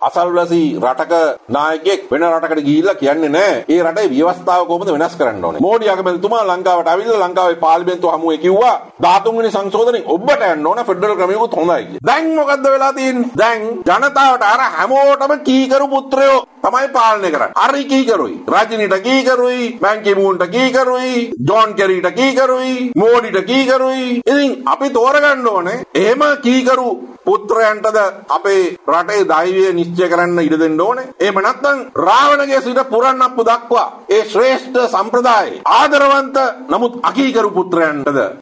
අසල්වැසි රටක නායකයෙක් වෙන රටකට ගිහිල්ලා කියන්නේ නැහැ. ඒ රටේ ව්‍යවස්ථාව කොහොමද වෙනස් කරන්න ඕනේ. මෝඩි අගමැතිතුමා ලංකාවට ඇවිල්ලා ලංකාවේ පාර්ලිමේන්තුව හමුවේ කිව්වා 13 වෙනි සංශෝධනයේ ඔබට යන්න ඕන ෆෙඩරල් ක්‍රමයකුත් හොඳයි කියලා. දැන් මොකද්ද වෙලා තියෙන්නේ? දැන් ජනතාවට අර හැමෝටම කීකරු පුත්‍රයෝ තමයි පාලනය කරන්නේ. හරි කීකරුයි. රජිනිට කීකරුයි, බැංකි මූන්ට කීකරුයි, ජෝන් කෙරීට කීකරුයි, මෝඩිට කීකරුයි. ඉතින් අපි තෝරගන්න ඕනේ එහෙම කීකරු පුත්‍රයන්ටද අපේ රටේ දෛවය නිශ්චය කරන්න ඉඩ දෙන්න ඕනේ. එහෙම නැත්නම් රාවණගේ සිට පුරන්නප්පු දක්වා ඒ ශ්‍රේෂ්ඨ සම්ප්‍රදායේ ආදරවන්ත නමුත් අකීකරු පුත්‍රයන්ටද